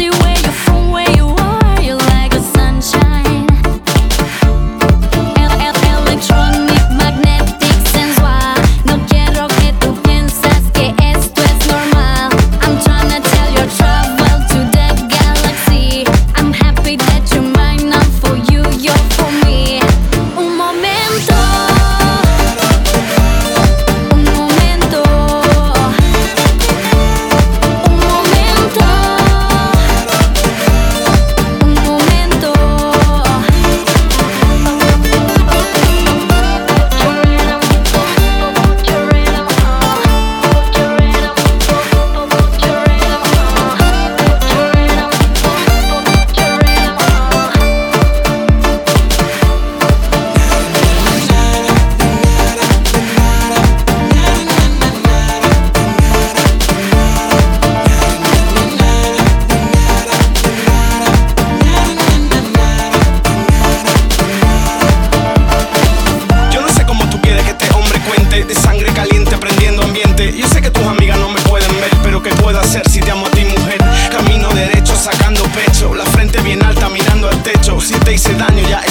see where Daniel, ya